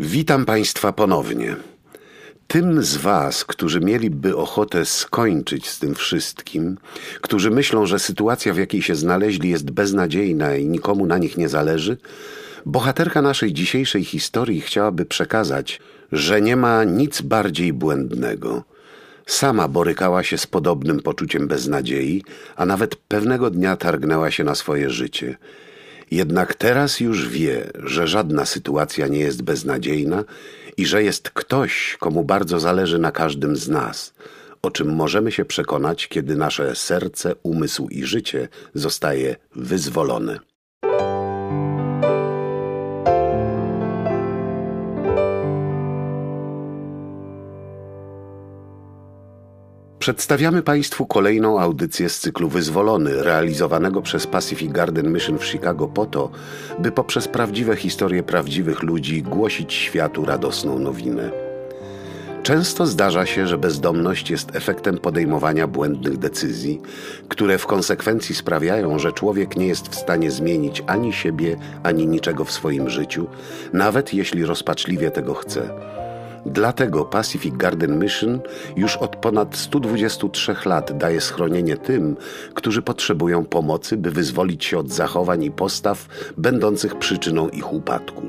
Witam Państwa ponownie. Tym z Was, którzy mieliby ochotę skończyć z tym wszystkim, którzy myślą, że sytuacja, w jakiej się znaleźli, jest beznadziejna i nikomu na nich nie zależy, bohaterka naszej dzisiejszej historii chciałaby przekazać, że nie ma nic bardziej błędnego. Sama borykała się z podobnym poczuciem beznadziei, a nawet pewnego dnia targnęła się na swoje życie. Jednak teraz już wie, że żadna sytuacja nie jest beznadziejna i że jest ktoś, komu bardzo zależy na każdym z nas, o czym możemy się przekonać, kiedy nasze serce, umysł i życie zostaje wyzwolone. Przedstawiamy Państwu kolejną audycję z cyklu Wyzwolony, realizowanego przez Pacific Garden Mission w Chicago po to, by poprzez prawdziwe historie prawdziwych ludzi głosić światu radosną nowinę. Często zdarza się, że bezdomność jest efektem podejmowania błędnych decyzji, które w konsekwencji sprawiają, że człowiek nie jest w stanie zmienić ani siebie, ani niczego w swoim życiu, nawet jeśli rozpaczliwie tego chce. Dlatego Pacific Garden Mission już od ponad 123 lat daje schronienie tym, którzy potrzebują pomocy, by wyzwolić się od zachowań i postaw będących przyczyną ich upadku.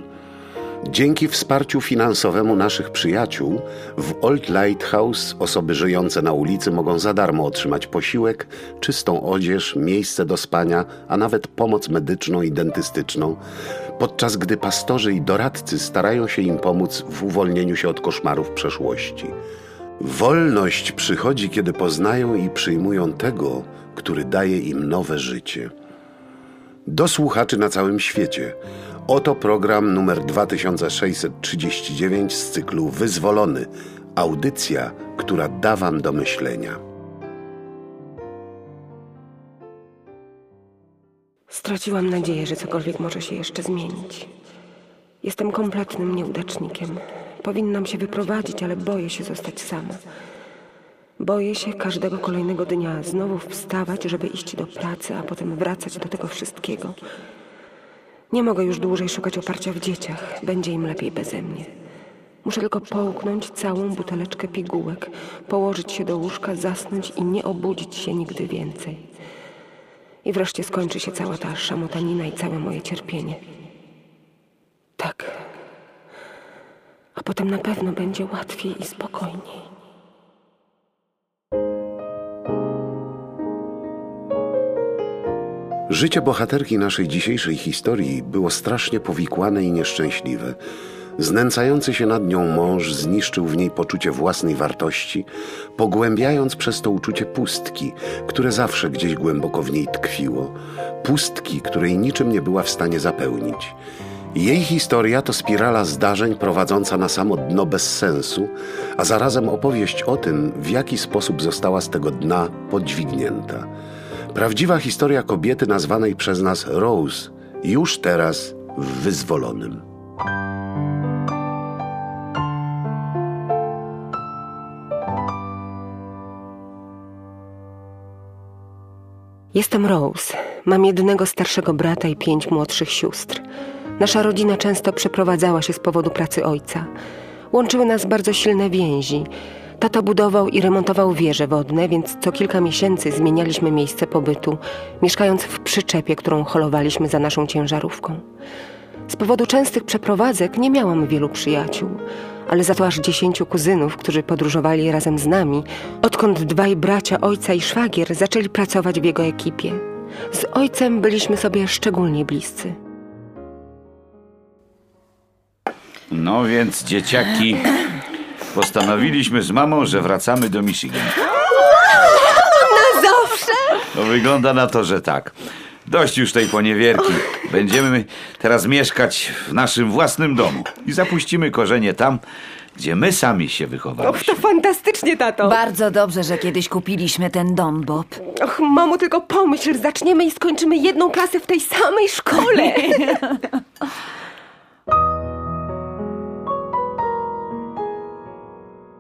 Dzięki wsparciu finansowemu naszych przyjaciół w Old Lighthouse osoby żyjące na ulicy mogą za darmo otrzymać posiłek, czystą odzież, miejsce do spania, a nawet pomoc medyczną i dentystyczną, podczas gdy pastorzy i doradcy starają się im pomóc w uwolnieniu się od koszmarów przeszłości. Wolność przychodzi, kiedy poznają i przyjmują tego, który daje im nowe życie. Do słuchaczy na całym świecie. Oto program numer 2639 z cyklu Wyzwolony. Audycja, która da Wam do myślenia. Straciłam nadzieję, że cokolwiek może się jeszcze zmienić. Jestem kompletnym nieudacznikiem. Powinnam się wyprowadzić, ale boję się zostać sama. Boję się każdego kolejnego dnia znowu wstawać, żeby iść do pracy, a potem wracać do tego wszystkiego. Nie mogę już dłużej szukać oparcia w dzieciach. Będzie im lepiej beze mnie. Muszę tylko połknąć całą buteleczkę pigułek, położyć się do łóżka, zasnąć i nie obudzić się nigdy więcej. I wreszcie skończy się cała ta szamotanina i całe moje cierpienie. Tak. A potem na pewno będzie łatwiej i spokojniej. Życie bohaterki naszej dzisiejszej historii było strasznie powikłane i nieszczęśliwe. Znęcający się nad nią mąż zniszczył w niej poczucie własnej wartości, pogłębiając przez to uczucie pustki, które zawsze gdzieś głęboko w niej tkwiło. Pustki, której niczym nie była w stanie zapełnić. Jej historia to spirala zdarzeń prowadząca na samo dno bez sensu, a zarazem opowieść o tym, w jaki sposób została z tego dna podźwignięta. Prawdziwa historia kobiety nazwanej przez nas Rose, już teraz w wyzwolonym. Jestem Rose. Mam jednego starszego brata i pięć młodszych sióstr. Nasza rodzina często przeprowadzała się z powodu pracy ojca. Łączyły nas bardzo silne więzi. Tata budował i remontował wieże wodne, więc co kilka miesięcy zmienialiśmy miejsce pobytu, mieszkając w przyczepie, którą holowaliśmy za naszą ciężarówką. Z powodu częstych przeprowadzek nie miałam wielu przyjaciół, ale za to aż dziesięciu kuzynów, którzy podróżowali razem z nami, odkąd dwaj bracia ojca i szwagier zaczęli pracować w jego ekipie. Z ojcem byliśmy sobie szczególnie bliscy. No więc, dzieciaki, postanowiliśmy z mamą, że wracamy do Michigan. Na zawsze? No wygląda na to, że tak. Dość już tej poniewierki. Będziemy teraz mieszkać w naszym własnym domu i zapuścimy korzenie tam, gdzie my sami się Och, wychowaliśmy. to fantastycznie, tato! Bardzo dobrze, że kiedyś kupiliśmy ten dom, Bob. Och, mamo, tylko pomyśl, zaczniemy i skończymy jedną klasę w tej samej szkole.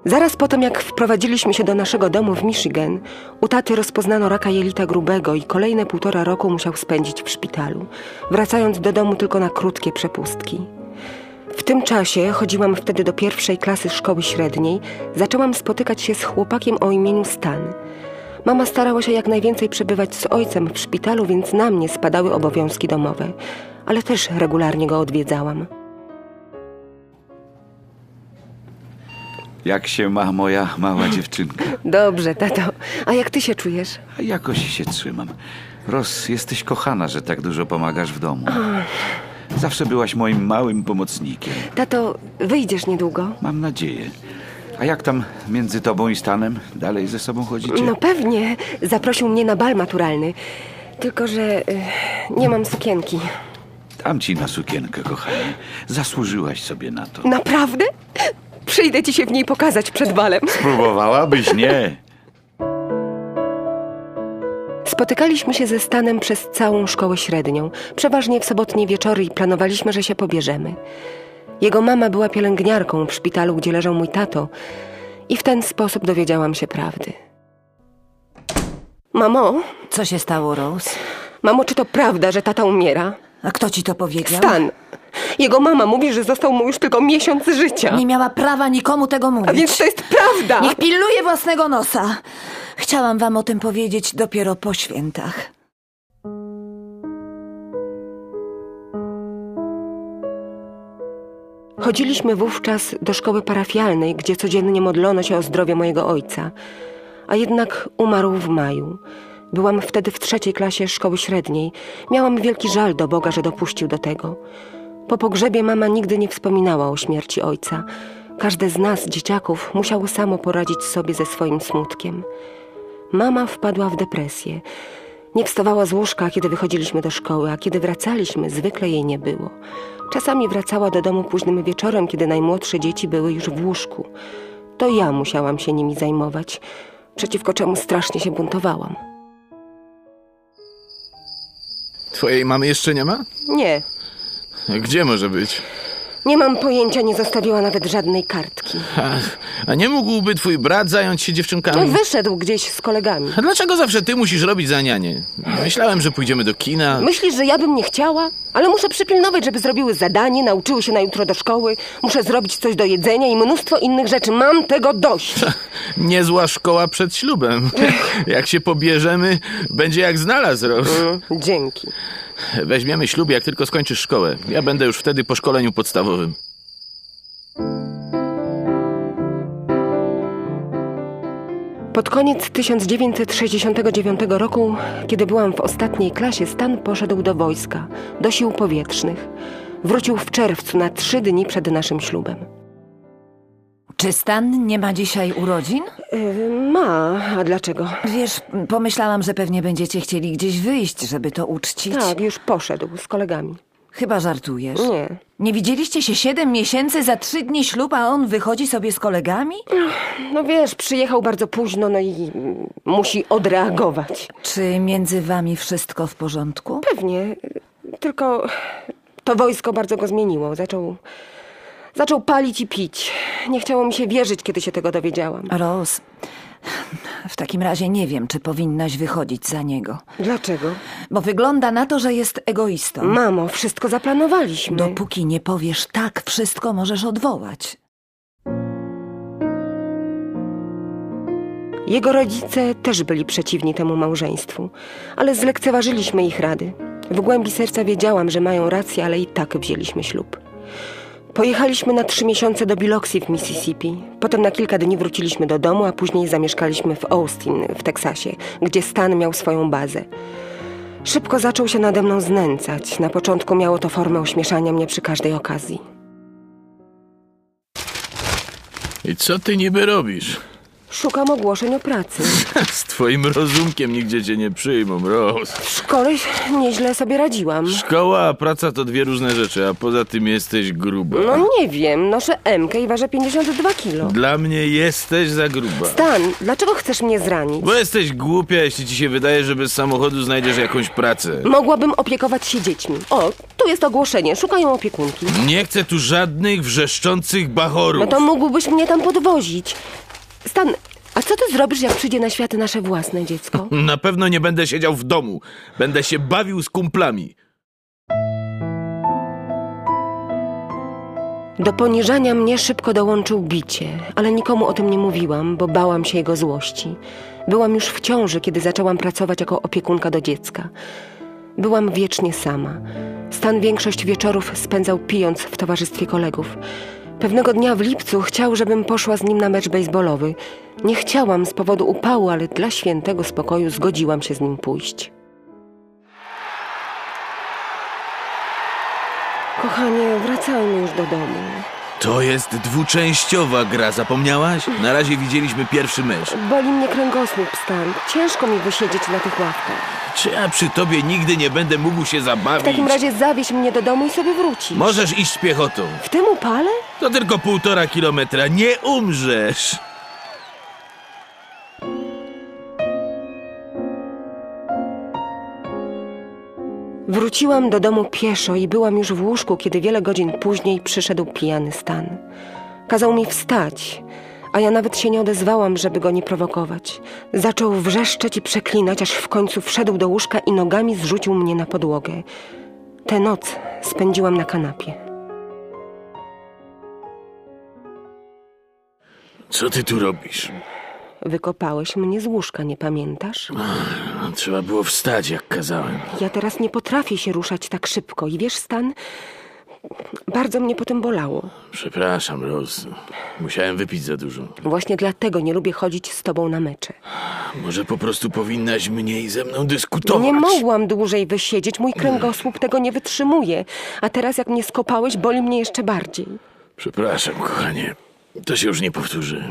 Zaraz po tym, jak wprowadziliśmy się do naszego domu w Michigan, u taty rozpoznano raka jelita grubego i kolejne półtora roku musiał spędzić w szpitalu, wracając do domu tylko na krótkie przepustki. W tym czasie chodziłam wtedy do pierwszej klasy szkoły średniej. Zaczęłam spotykać się z chłopakiem o imieniu Stan. Mama starała się jak najwięcej przebywać z ojcem w szpitalu, więc na mnie spadały obowiązki domowe, ale też regularnie go odwiedzałam. Jak się ma moja mała dziewczynka? Dobrze, tato. A jak ty się czujesz? A jakoś się trzymam. Ros, jesteś kochana, że tak dużo pomagasz w domu. Zawsze byłaś moim małym pomocnikiem. Tato, wyjdziesz niedługo? Mam nadzieję. A jak tam między tobą i Stanem? Dalej ze sobą chodzicie? No pewnie. Zaprosił mnie na bal maturalny. Tylko, że y, nie mam sukienki. Dam ci na sukienkę, kochanie. Zasłużyłaś sobie na to. Naprawdę? Przyjdę ci się w niej pokazać przed balem. Próbowałabyś? Nie. Spotykaliśmy się ze Stanem przez całą szkołę średnią, przeważnie w sobotnie wieczory i planowaliśmy, że się pobierzemy. Jego mama była pielęgniarką w szpitalu, gdzie leżał mój tato i w ten sposób dowiedziałam się prawdy. Mamo, Co się stało, Rose? mamo, czy to prawda, że tata umiera? A kto ci to powiedział? Stan. Jego mama mówi, że został mu już tylko miesiąc życia. Nie miała prawa nikomu tego mówić. A więc to jest prawda! Niech pilnuje własnego nosa. Chciałam wam o tym powiedzieć dopiero po świętach. Chodziliśmy wówczas do szkoły parafialnej, gdzie codziennie modlono się o zdrowie mojego ojca, a jednak umarł w maju. Byłam wtedy w trzeciej klasie szkoły średniej. Miałam wielki żal do Boga, że dopuścił do tego. Po pogrzebie mama nigdy nie wspominała o śmierci ojca. Każde z nas, dzieciaków, musiało samo poradzić sobie ze swoim smutkiem. Mama wpadła w depresję. Nie wstawała z łóżka, kiedy wychodziliśmy do szkoły, a kiedy wracaliśmy, zwykle jej nie było. Czasami wracała do domu późnym wieczorem, kiedy najmłodsze dzieci były już w łóżku. To ja musiałam się nimi zajmować, przeciwko czemu strasznie się buntowałam. Twojej mamy jeszcze nie ma? Nie, Gdzie może być? nie mam pojęcia, nie zostawiła nawet żadnej kartki. Ach, a nie mógłby twój brat zająć się No, dziewczynkami? wyszedł gdzieś z kolegami. A dlaczego zawsze ty musisz robić za nianie? Myślałem, że pójdziemy do kina. Myślisz, że ja bym nie chciała? Ale muszę przypilnować, żeby zrobiły zadanie, nauczyły się na jutro do szkoły. Muszę zrobić coś do jedzenia i mnóstwo innych rzeczy. Mam tego dość. Niezła szkoła przed ślubem. Jak się pobierzemy, będzie jak znalazł. Mm, dzięki. Weźmiemy ślub, jak tylko skończysz szkołę. Ja będę już wtedy po szkoleniu podstawowym. Pod koniec 1969 roku, kiedy byłam w ostatniej klasie, Stan poszedł do wojska, do sił powietrznych. Wrócił w czerwcu na trzy dni przed naszym ślubem. Czy Stan nie ma dzisiaj urodzin? Yy, ma, a dlaczego? Wiesz, pomyślałam, że pewnie będziecie chcieli gdzieś wyjść, żeby to uczcić. Tak, już poszedł z kolegami. Chyba żartujesz. Nie. Nie widzieliście się siedem miesięcy za trzy dni ślub, a on wychodzi sobie z kolegami? No wiesz, przyjechał bardzo późno, no i musi odreagować. Czy między wami wszystko w porządku? Pewnie, tylko to wojsko bardzo go zmieniło. Zaczął, zaczął palić i pić. Nie chciało mi się wierzyć, kiedy się tego dowiedziałam. Rose, w takim razie nie wiem, czy powinnaś wychodzić za niego. Dlaczego? Bo wygląda na to, że jest egoistą. Mamo, wszystko zaplanowaliśmy. Dopóki nie powiesz tak, wszystko możesz odwołać. Jego rodzice też byli przeciwni temu małżeństwu, ale zlekceważyliśmy ich rady. W głębi serca wiedziałam, że mają rację, ale i tak wzięliśmy ślub. Pojechaliśmy na trzy miesiące do Biloxi w Mississippi. Potem na kilka dni wróciliśmy do domu, a później zamieszkaliśmy w Austin w Teksasie, gdzie Stan miał swoją bazę. Szybko zaczął się nade mną znęcać. Na początku miało to formę ośmieszania mnie przy każdej okazji. I co ty niby robisz? Szukam ogłoszeń o pracy. Z twoim rozumkiem nigdzie cię nie przyjmą, Ros. W szkole nieźle sobie radziłam. Szkoła a praca to dwie różne rzeczy, a poza tym jesteś gruba. No nie wiem, noszę MK i ważę 52 kilo. Dla mnie jesteś za gruba. Stan, dlaczego chcesz mnie zranić? Bo jesteś głupia, jeśli ci się wydaje, że bez samochodu znajdziesz jakąś pracę. Mogłabym opiekować się dziećmi. O, tu jest ogłoszenie, szukają opiekunki. Nie chcę tu żadnych wrzeszczących bachorów. No to mógłbyś mnie tam podwozić. Stan, a co ty zrobisz, jak przyjdzie na świat nasze własne dziecko? Na pewno nie będę siedział w domu. Będę się bawił z kumplami. Do poniżania mnie szybko dołączył bicie, ale nikomu o tym nie mówiłam, bo bałam się jego złości. Byłam już w ciąży, kiedy zaczęłam pracować jako opiekunka do dziecka. Byłam wiecznie sama. Stan większość wieczorów spędzał pijąc w towarzystwie kolegów. Pewnego dnia w lipcu chciał, żebym poszła z nim na mecz baseballowy. Nie chciałam z powodu upału, ale dla świętego spokoju zgodziłam się z nim pójść. Kochanie, wracajmy już do domu. To jest dwuczęściowa gra, zapomniałaś? Na razie widzieliśmy pierwszy mecz. Boli mnie kręgosłup, Stan. Ciężko mi wysiedzieć na tych ławkach. Czy ja przy tobie nigdy nie będę mógł się W zabawić? takim razie zawieź mnie do domu i sobie wrócisz. Możesz iść piechotą. W tym upale? To tylko półtora kilometra, nie umrzesz. Wróciłam do domu pieszo i byłam już w łóżku, kiedy wiele godzin później przyszedł pijany stan. Kazał mi wstać, a ja nawet się nie odezwałam, żeby go nie prowokować. Zaczął wrzeszczeć i przeklinać, aż w końcu wszedł do łóżka i nogami zrzucił mnie na podłogę. Tę noc spędziłam na kanapie. Co ty tu robisz? Wykopałeś mnie z łóżka, nie pamiętasz? Trzeba było wstać, jak kazałem. Ja teraz nie potrafię się ruszać tak szybko i wiesz, Stan, bardzo mnie potem bolało. Przepraszam, Rose. Musiałem wypić za dużo. Właśnie dlatego nie lubię chodzić z tobą na mecze. Może po prostu powinnaś mniej ze mną dyskutować. Nie mogłam dłużej wysiedzieć, mój kręgosłup tego nie wytrzymuje. A teraz jak mnie skopałeś, boli mnie jeszcze bardziej. Przepraszam, kochanie. To się już nie powtórzy.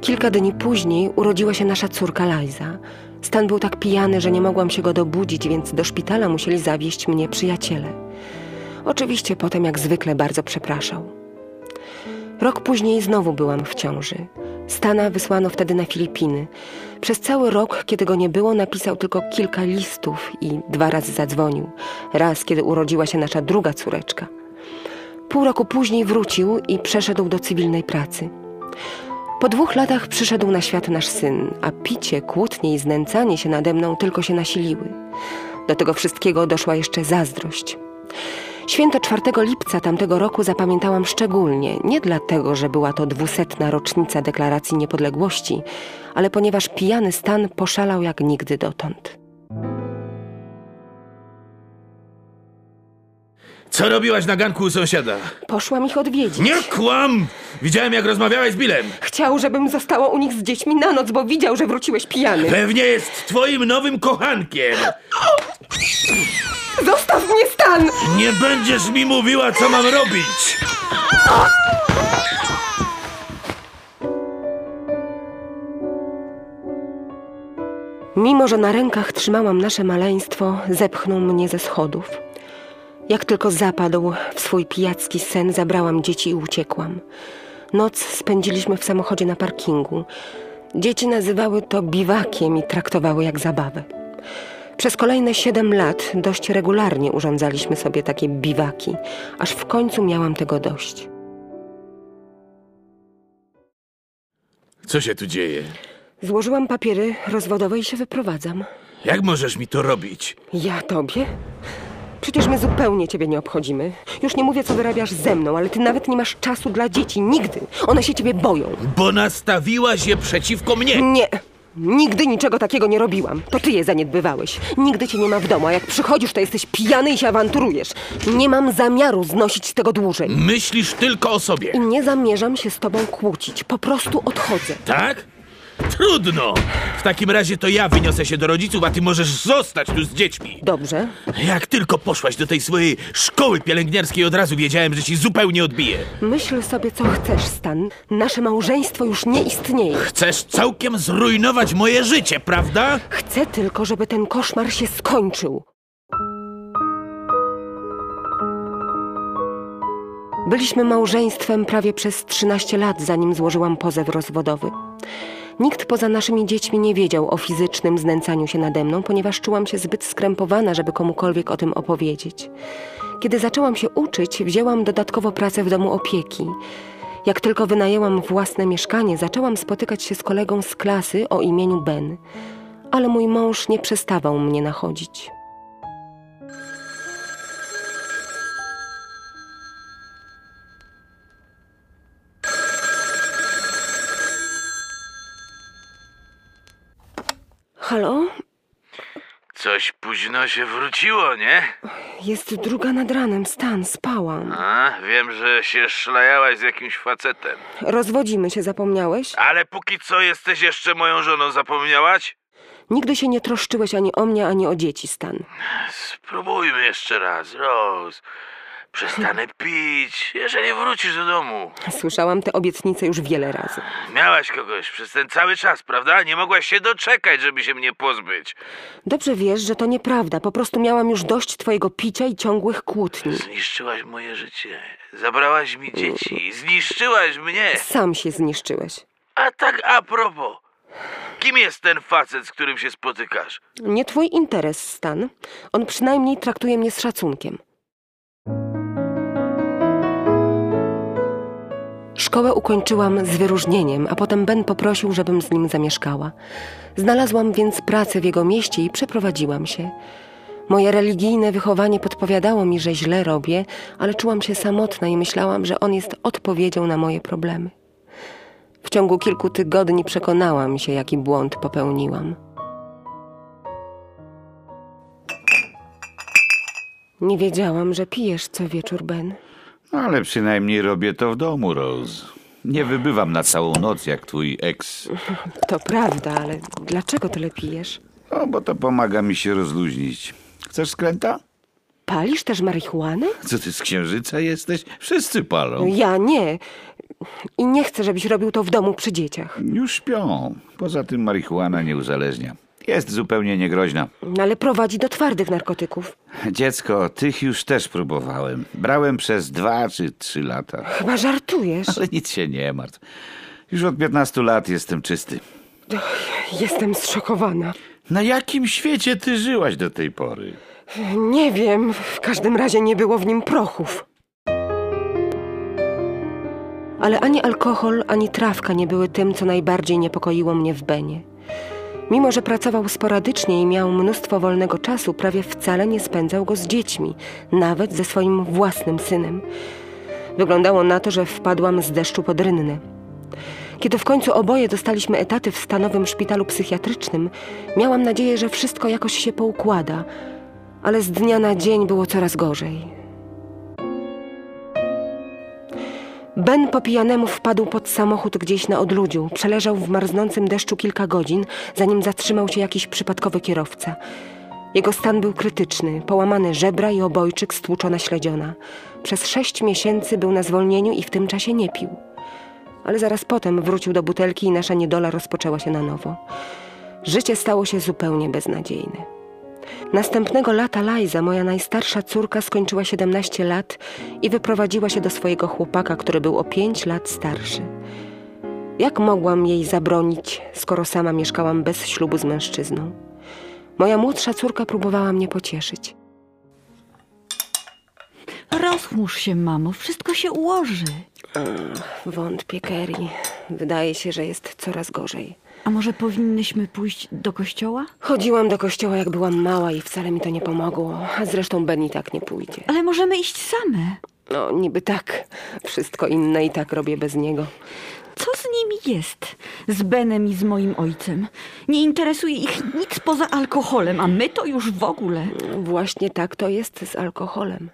Kilka dni później urodziła się nasza córka Liza. Stan był tak pijany, że nie mogłam się go dobudzić, więc do szpitala musieli zawieźć mnie przyjaciele. Oczywiście potem jak zwykle bardzo przepraszał. Rok później znowu byłam w ciąży. Stana wysłano wtedy na Filipiny. Przez cały rok, kiedy go nie było, napisał tylko kilka listów i dwa razy zadzwonił. Raz, kiedy urodziła się nasza druga córeczka. Pół roku później wrócił i przeszedł do cywilnej pracy. Po dwóch latach przyszedł na świat nasz syn, a picie, kłótnie i znęcanie się nade mną tylko się nasiliły. Do tego wszystkiego doszła jeszcze zazdrość. Święto 4 lipca tamtego roku zapamiętałam szczególnie, nie dlatego, że była to dwusetna rocznica deklaracji niepodległości, ale ponieważ pijany stan poszalał jak nigdy dotąd. Co robiłaś na ganku u sąsiada? Poszłam ich odwiedzić. Nie kłam! Widziałem, jak rozmawiałeś z Billem. Chciał, żebym została u nich z dziećmi na noc, bo widział, że wróciłeś pijany. Pewnie jest twoim nowym kochankiem. Zostaw mnie, Stan! Nie będziesz mi mówiła, co mam robić. Mimo, że na rękach trzymałam nasze maleństwo, zepchnął mnie ze schodów. Jak tylko zapadł w swój pijacki sen, zabrałam dzieci i uciekłam. Noc spędziliśmy w samochodzie na parkingu. Dzieci nazywały to biwakiem i traktowały jak zabawę. Przez kolejne siedem lat dość regularnie urządzaliśmy sobie takie biwaki, aż w końcu miałam tego dość. Co się tu dzieje? Złożyłam papiery rozwodowe i się wyprowadzam. Jak możesz mi to robić? Ja tobie? Przecież my zupełnie ciebie nie obchodzimy. Już nie mówię, co wyrabiasz ze mną, ale ty nawet nie masz czasu dla dzieci. Nigdy. One się ciebie boją. Bo nastawiłaś je przeciwko mnie. Nie. Nigdy niczego takiego nie robiłam. To ty je zaniedbywałeś. Nigdy cię nie ma w domu, a jak przychodzisz, to jesteś pijany i się awanturujesz. Nie mam zamiaru znosić tego dłużej. Myślisz tylko o sobie. I nie zamierzam się z tobą kłócić. Po prostu odchodzę. Tak? Trudno. W takim razie to ja wyniosę się do rodziców, a ty możesz zostać tu z dziećmi. Dobrze. Jak tylko poszłaś do tej swojej szkoły pielęgniarskiej, od razu wiedziałem, że ci zupełnie odbije. Myśl sobie, co chcesz, Stan. Nasze małżeństwo już nie istnieje. Chcesz całkiem zrujnować moje życie, prawda? Chcę tylko, żeby ten koszmar się skończył. Byliśmy małżeństwem prawie przez 13 lat, zanim złożyłam pozew rozwodowy. Nikt poza naszymi dziećmi nie wiedział o fizycznym znęcaniu się nade mną, ponieważ czułam się zbyt skrępowana, żeby komukolwiek o tym opowiedzieć. Kiedy zaczęłam się uczyć, wzięłam dodatkowo pracę w domu opieki. Jak tylko wynajęłam własne mieszkanie, zaczęłam spotykać się z kolegą z klasy o imieniu Ben. Ale mój mąż nie przestawał mnie nachodzić. Halo? Coś późno się wróciło, nie? Jest druga nad ranem, stan, spałam. A, wiem, że się szlajałaś z jakimś facetem. Rozwodzimy się, zapomniałeś? Ale póki co jesteś jeszcze moją żoną, zapomniałaś? Nigdy się nie troszczyłeś ani o mnie, ani o dzieci, Stan. Spróbujmy jeszcze raz, Rose. Przestanę pić, jeżeli wrócisz do domu. Słyszałam te obietnice już wiele razy. Miałaś kogoś przez ten cały czas, prawda? Nie mogłaś się doczekać, żeby się mnie pozbyć. Dobrze wiesz, że to nieprawda. Po prostu miałam już dość twojego picia i ciągłych kłótni. Zniszczyłaś moje życie. Zabrałaś mi dzieci. Zniszczyłaś mnie. Sam się zniszczyłeś. A tak a propos. Kim jest ten facet, z którym się spotykasz? Nie twój interes, Stan. On przynajmniej traktuje mnie z szacunkiem. Szkołę ukończyłam z wyróżnieniem, a potem Ben poprosił, żebym z nim zamieszkała. Znalazłam więc pracę w jego mieście i przeprowadziłam się. Moje religijne wychowanie podpowiadało mi, że źle robię, ale czułam się samotna i myślałam, że on jest odpowiedzią na moje problemy. W ciągu kilku tygodni przekonałam się, jaki błąd popełniłam. Nie wiedziałam, że pijesz co wieczór, Ben. No, ale przynajmniej robię to w domu, Rose. Nie wybywam na całą noc jak twój ex. To prawda, ale dlaczego tyle pijesz? No, bo to pomaga mi się rozluźnić. Chcesz skręta? Palisz też marihuanę? Co ty z księżyca jesteś? Wszyscy palą. Ja nie. I nie chcę, żebyś robił to w domu przy dzieciach. Już śpią. Poza tym marihuana nie uzależnia. Jest zupełnie niegroźna. No, Ale prowadzi do twardych narkotyków. Dziecko, tych już też próbowałem. Brałem przez dwa czy trzy lata. Chyba żartujesz. Ale nic się nie martw. Już od 15 lat jestem czysty. Jestem zszokowana. Na jakim świecie ty żyłaś do tej pory? Nie wiem, w każdym razie nie było w nim prochów. Ale ani alkohol, ani trawka nie były tym, co najbardziej niepokoiło mnie w Benie. Mimo, że pracował sporadycznie i miał mnóstwo wolnego czasu, prawie wcale nie spędzał go z dziećmi, nawet ze swoim własnym synem. Wyglądało na to, że wpadłam z deszczu pod rynnę. Kiedy w końcu oboje dostaliśmy etaty w stanowym szpitalu psychiatrycznym, miałam nadzieję, że wszystko jakoś się poukłada, ale z dnia na dzień było coraz gorzej. Ben po pijanemu wpadł pod samochód gdzieś na odludziu. Przeleżał w marznącym deszczu kilka godzin, zanim zatrzymał się jakiś przypadkowy kierowca. Jego stan był krytyczny, połamane żebra i obojczyk stłuczona śledziona. Przez sześć miesięcy był na zwolnieniu i w tym czasie nie pił. Ale zaraz potem wrócił do butelki i nasza niedola rozpoczęła się na nowo. Życie stało się zupełnie beznadziejne. Następnego lata Liza, moja najstarsza córka, skończyła 17 lat i wyprowadziła się do swojego chłopaka, który był o 5 lat starszy. Jak mogłam jej zabronić, skoro sama mieszkałam bez ślubu z mężczyzną? Moja młodsza córka próbowała mnie pocieszyć. Rozchmurz się, mamo, wszystko się ułoży. Wątpię, Kerry. Wydaje się, że jest coraz gorzej. A może powinnyśmy pójść do kościoła? Chodziłam do kościoła, jak byłam mała i wcale mi to nie pomogło. A zresztą Ben i tak nie pójdzie. Ale możemy iść same. No, niby tak. Wszystko inne i tak robię bez niego. Co z nimi jest? Z Benem i z moim ojcem. Nie interesuje ich nic poza alkoholem, a my to już w ogóle. Właśnie tak to jest z alkoholem.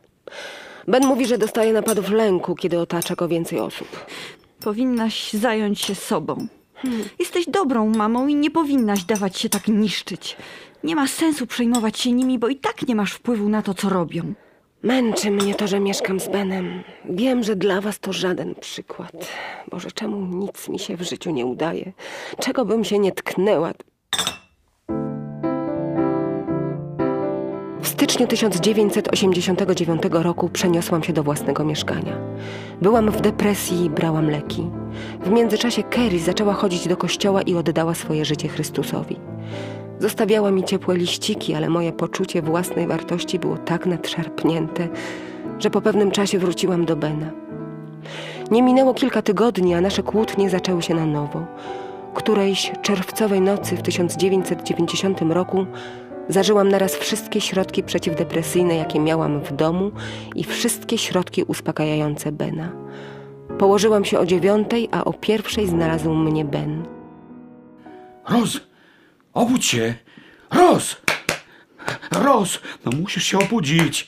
Ben mówi, że dostaje napadów lęku, kiedy otacza go więcej osób. Powinnaś zająć się sobą. Jesteś dobrą mamą i nie powinnaś dawać się tak niszczyć. Nie ma sensu przejmować się nimi, bo i tak nie masz wpływu na to, co robią. Męczy mnie to, że mieszkam z Benem. Wiem, że dla was to żaden przykład. Boże, czemu nic mi się w życiu nie udaje? Czego bym się nie tknęła? Styczniu 1989 roku przeniosłam się do własnego mieszkania. Byłam w depresji i brałam leki. W międzyczasie Kerry zaczęła chodzić do kościoła i oddała swoje życie Chrystusowi. Zostawiała mi ciepłe liściki, ale moje poczucie własnej wartości było tak nadszarpnięte, że po pewnym czasie wróciłam do Bena. Nie minęło kilka tygodni, a nasze kłótnie zaczęły się na nowo. Którejś czerwcowej nocy w 1990 roku zażyłam naraz wszystkie środki przeciwdepresyjne, jakie miałam w domu i wszystkie środki uspokajające Bena. Położyłam się o dziewiątej, a o pierwszej znalazł mnie Ben. Roz, obudź się. Ros! Ros! No musisz się obudzić.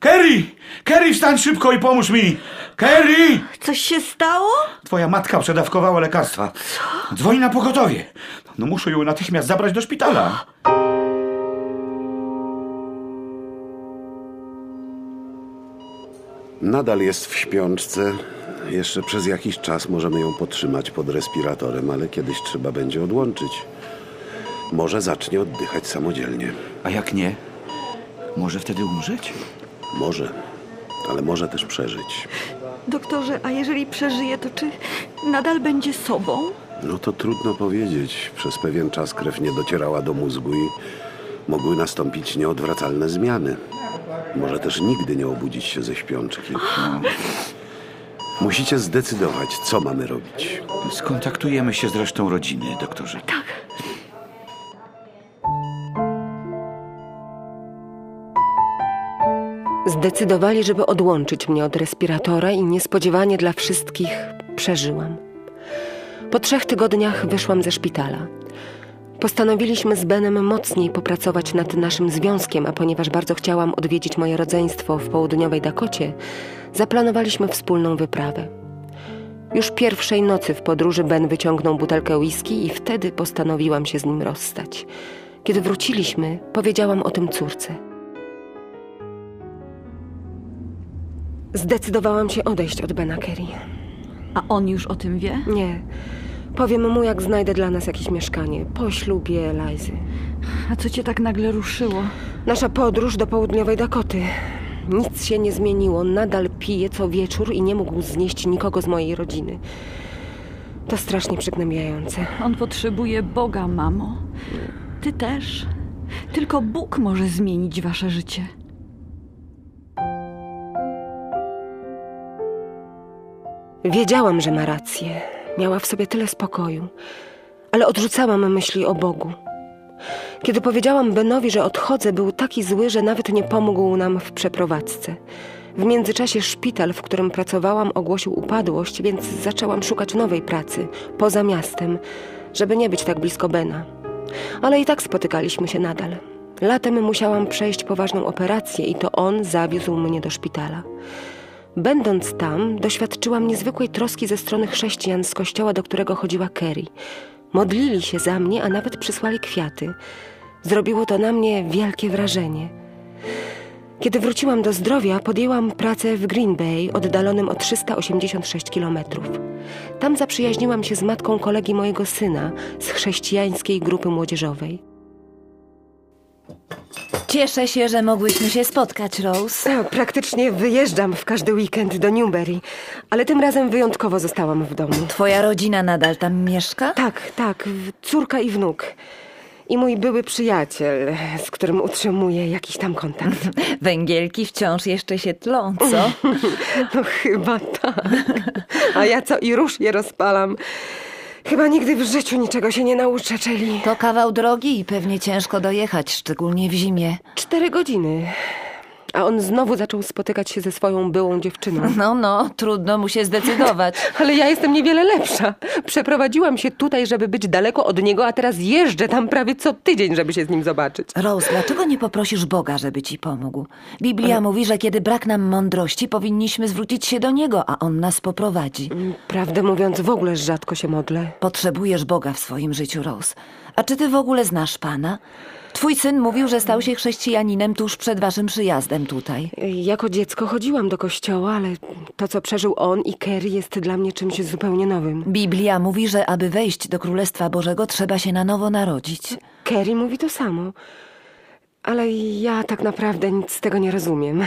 Kerry! Kerry, wstań szybko i pomóż mi! Kerry! Coś się stało? Twoja matka przedawkowała lekarstwa. Dzwoni na pogotowie. No muszę ją natychmiast zabrać do szpitala. Nadal jest w śpiączce. Jeszcze przez jakiś czas możemy ją podtrzymać pod respiratorem, ale kiedyś trzeba będzie odłączyć. Może zacznie oddychać samodzielnie. A jak nie? Może wtedy umrzeć? Może, ale może też przeżyć. Doktorze, a jeżeli przeżyje, to czy nadal będzie sobą? No to trudno powiedzieć. Przez pewien czas krew nie docierała do mózgu i mogły nastąpić nieodwracalne zmiany. Może też nigdy nie obudzić się ze śpiączki. Musicie zdecydować, co mamy robić. Skontaktujemy się z resztą rodziny, doktorze. Zdecydowali, żeby odłączyć mnie od respiratora i niespodziewanie dla wszystkich przeżyłam. Po trzech tygodniach wyszłam ze szpitala. Postanowiliśmy z Benem mocniej popracować nad naszym związkiem, a ponieważ bardzo chciałam odwiedzić moje rodzeństwo w południowej Dakocie, zaplanowaliśmy wspólną wyprawę. Już pierwszej nocy w podróży Ben wyciągnął butelkę whisky i wtedy postanowiłam się z nim rozstać. Kiedy wróciliśmy, powiedziałam o tym córce. Zdecydowałam się odejść od Bena Kerry. A on już o tym wie? Nie. Powiem mu, jak znajdę dla nas jakieś mieszkanie. Po ślubie Lizy. A co cię tak nagle ruszyło? Nasza podróż do południowej Dakoty. Nic się nie zmieniło. Nadal pije co wieczór i nie mógł znieść nikogo z mojej rodziny. To strasznie przygnębiające. On potrzebuje Boga, mamo. Ty też. Tylko Bóg może zmienić wasze życie. Wiedziałam, że ma rację. Miała w sobie tyle spokoju, ale odrzucałam myśli o Bogu. Kiedy powiedziałam Benowi, że odchodzę, był taki zły, że nawet nie pomógł nam w przeprowadzce. W międzyczasie szpital, w którym pracowałam, ogłosił upadłość, więc zaczęłam szukać nowej pracy poza miastem, żeby nie być tak blisko Bena. Ale i tak spotykaliśmy się nadal. Latem musiałam przejść poważną operację i to on zawiózł mnie do szpitala. Będąc tam, doświadczyłam niezwykłej troski ze strony chrześcijan z kościoła, do którego chodziła Kerry. Modlili się za mnie, a nawet przysłali kwiaty. Zrobiło to na mnie wielkie wrażenie. Kiedy wróciłam do zdrowia, podjęłam pracę w Green Bay, oddalonym o 386 kilometrów. Tam zaprzyjaźniłam się z matką kolegi mojego syna z chrześcijańskiej grupy młodzieżowej. Cieszę się, że mogłyśmy się spotkać, Rose. O, praktycznie wyjeżdżam w każdy weekend do Newberry, ale tym razem wyjątkowo zostałam w domu. Twoja rodzina nadal tam mieszka? Tak, tak, córka i wnuk. I mój były przyjaciel, z którym utrzymuję jakiś tam kontakt. Węgielki wciąż jeszcze się tlą, co? No chyba tak. A ja co i róż je rozpalam. Chyba nigdy w życiu niczego się nie nauczę, czyli To kawał drogi i pewnie ciężko dojechać, szczególnie w zimie. cztery godziny. A on znowu zaczął spotykać się ze swoją byłą dziewczyną. No, no, trudno mu się zdecydować. Ale ja jestem niewiele lepsza. Przeprowadziłam się tutaj, żeby być daleko od niego, a teraz jeżdżę tam prawie co tydzień, żeby się z nim zobaczyć. Rose, dlaczego nie poprosisz Boga, żeby ci pomógł? Biblia mówi, że kiedy brak nam mądrości, powinniśmy zwrócić się do Niego, a On nas poprowadzi. Prawdę mówiąc, w ogóle rzadko się modlę. Potrzebujesz Boga w swoim życiu, Rose. A czy ty w ogóle znasz Pana? Twój syn mówił, że stał się chrześcijaninem tuż przed waszym przyjazdem tutaj. Jako dziecko chodziłam do kościoła, ale to, co przeżył on i Kerry, jest dla mnie czymś zupełnie nowym. Biblia mówi, że aby wejść do Królestwa Bożego, trzeba się na nowo narodzić. Kerry mówi to samo. Ale ja tak naprawdę nic z tego nie rozumiem.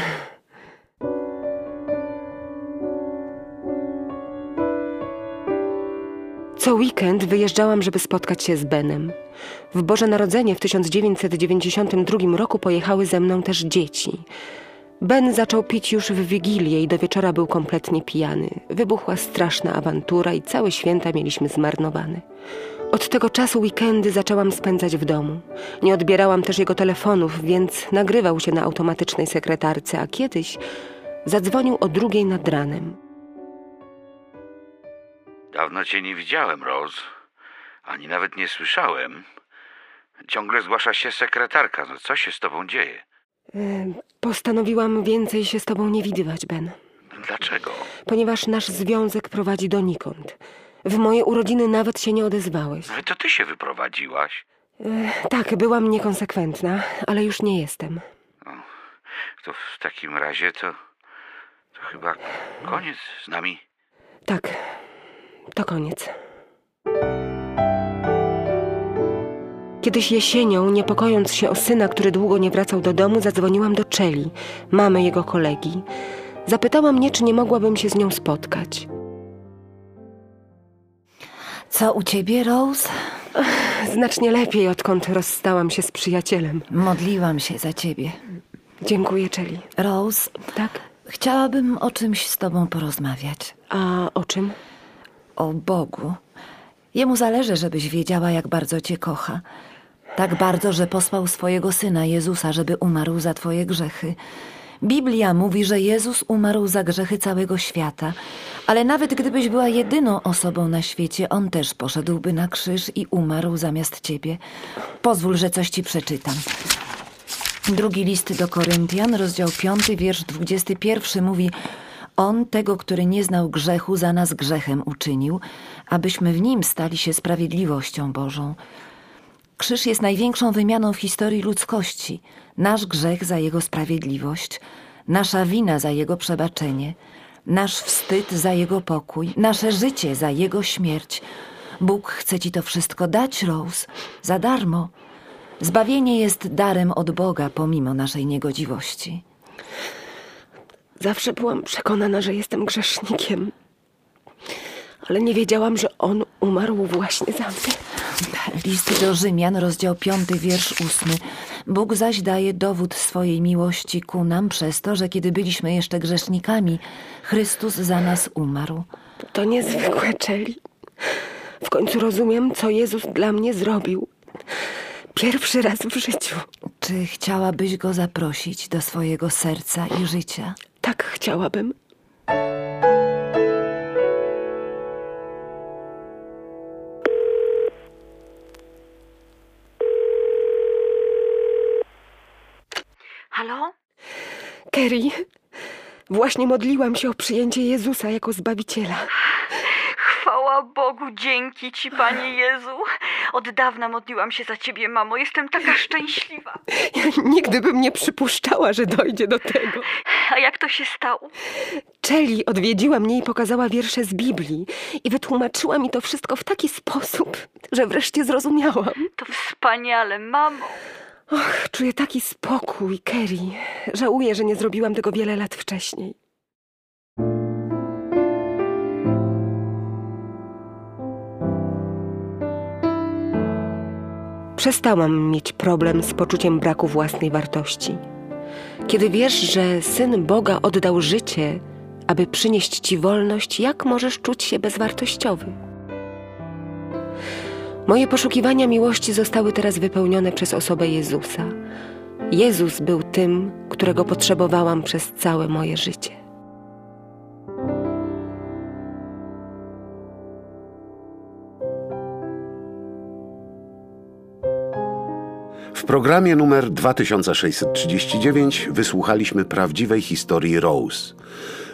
Co weekend wyjeżdżałam, żeby spotkać się z Benem. W Boże Narodzenie w 1992 roku pojechały ze mną też dzieci. Ben zaczął pić już w Wigilię i do wieczora był kompletnie pijany. Wybuchła straszna awantura i całe święta mieliśmy zmarnowane. Od tego czasu weekendy zaczęłam spędzać w domu. Nie odbierałam też jego telefonów, więc nagrywał się na automatycznej sekretarce, a kiedyś zadzwonił o drugiej nad ranem. Dawno cię nie widziałem, Rose. Ani nawet nie słyszałem. Ciągle zgłasza się sekretarka. No co się z tobą dzieje? E, Postanowiłam więcej się z tobą nie widywać, Ben. Dlaczego? Ponieważ nasz związek prowadzi donikąd. W moje urodziny nawet się nie odezwałeś. Ale to ty się wyprowadziłaś. E, Tak, byłam niekonsekwentna, ale już nie jestem. To w takim razie to... To chyba koniec z nami. Tak, to koniec. Kiedyś jesienią, niepokojąc się o syna, który długo nie wracał do domu, zadzwoniłam do Czeli, mamy jego kolegi. Zapytała mnie, czy nie mogłabym się z nią spotkać. Co u ciebie, Rose? Znacznie lepiej, odkąd rozstałam się z przyjacielem. Modliłam się za ciebie. Dziękuję, Czeli. Rose, Tak? chciałabym o czymś z tobą porozmawiać. A o czym? O Bogu. Jemu zależy, żebyś wiedziała, jak bardzo cię kocha. Tak bardzo, że posłał swojego syna Jezusa, żeby umarł za twoje grzechy. Biblia mówi, że Jezus umarł za grzechy całego świata, ale nawet gdybyś była jedyną osobą na świecie, on też poszedłby na krzyż i umarł zamiast ciebie. Pozwól, że coś ci przeczytam. Drugi list do Koryntian, rozdział 5, wiersz 21 mówi On, tego, który nie znał grzechu, za nas grzechem uczynił, abyśmy w nim stali się sprawiedliwością Bożą. Krzyż jest największą wymianą w historii ludzkości. Nasz grzech za jego sprawiedliwość, nasza wina za jego przebaczenie, nasz wstyd za jego pokój, nasze życie za jego śmierć. Bóg chce ci to wszystko dać, Rose, za darmo. Zbawienie jest darem od Boga pomimo naszej niegodziwości. Zawsze byłam przekonana, że jestem grzesznikiem. Ale nie wiedziałam, że on umarł właśnie za mnie. List do Rzymian, rozdział 5, wiersz 8. Bóg zaś daje dowód swojej miłości ku nam przez to, że kiedy byliśmy jeszcze grzesznikami, Chrystus za nas umarł. To niezwykłe, Czeli. W końcu rozumiem, co Jezus dla mnie zrobił. Pierwszy raz w życiu. Czy chciałabyś go zaprosić do swojego serca i życia? Tak chciałabym. Kerry, właśnie modliłam się o przyjęcie Jezusa jako Zbawiciela. Chwała Bogu, dzięki ci, Panie Jezu. Od dawna modliłam się za ciebie, mamo. Jestem taka szczęśliwa. Ja nigdy bym nie przypuszczała, że dojdzie do tego. A jak to się stało? Czeli odwiedziła mnie i pokazała wiersze z Biblii i wytłumaczyła mi to wszystko w taki sposób, że wreszcie zrozumiałam. To wspaniale, mamo. Och, czuję taki spokój, Kerry. Żałuję, że nie zrobiłam tego wiele lat wcześniej. Przestałam mieć problem z poczuciem braku własnej wartości. Kiedy wiesz, że syn Boga oddał życie, aby przynieść ci wolność, jak możesz czuć się bezwartościowy? Moje poszukiwania miłości zostały teraz wypełnione przez osobę Jezusa. Jezus był tym, którego potrzebowałam przez całe moje życie. W programie numer 2639 wysłuchaliśmy prawdziwej historii Rose.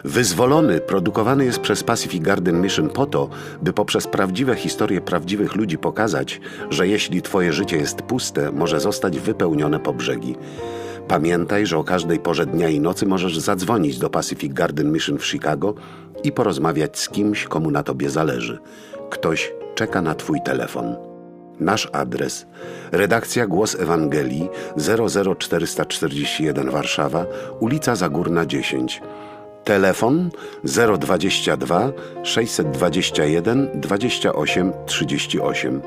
Wyzwolony produkowany jest przez Pacific Garden Mission po to, by poprzez prawdziwe historie prawdziwych ludzi pokazać, że jeśli twoje życie jest puste, może zostać wypełnione po brzegi. Pamiętaj, że o każdej porze dnia i nocy możesz zadzwonić do Pacific Garden Mission w Chicago i porozmawiać z kimś, komu na tobie zależy. Ktoś czeka na twój telefon. Nasz adres: redakcja Głos Ewangelii 00441 Warszawa, ulica Zagórna 10. Telefon 022 621 28 38.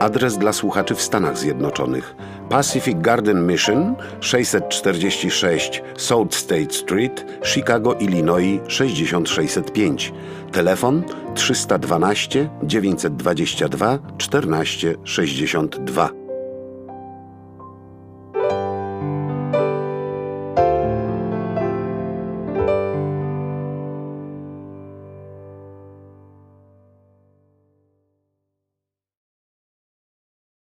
Adres dla słuchaczy w Stanach Zjednoczonych: Pacific Garden Mission 646 South State Street, Chicago, Illinois 6605. Telefon 312 922 14 62.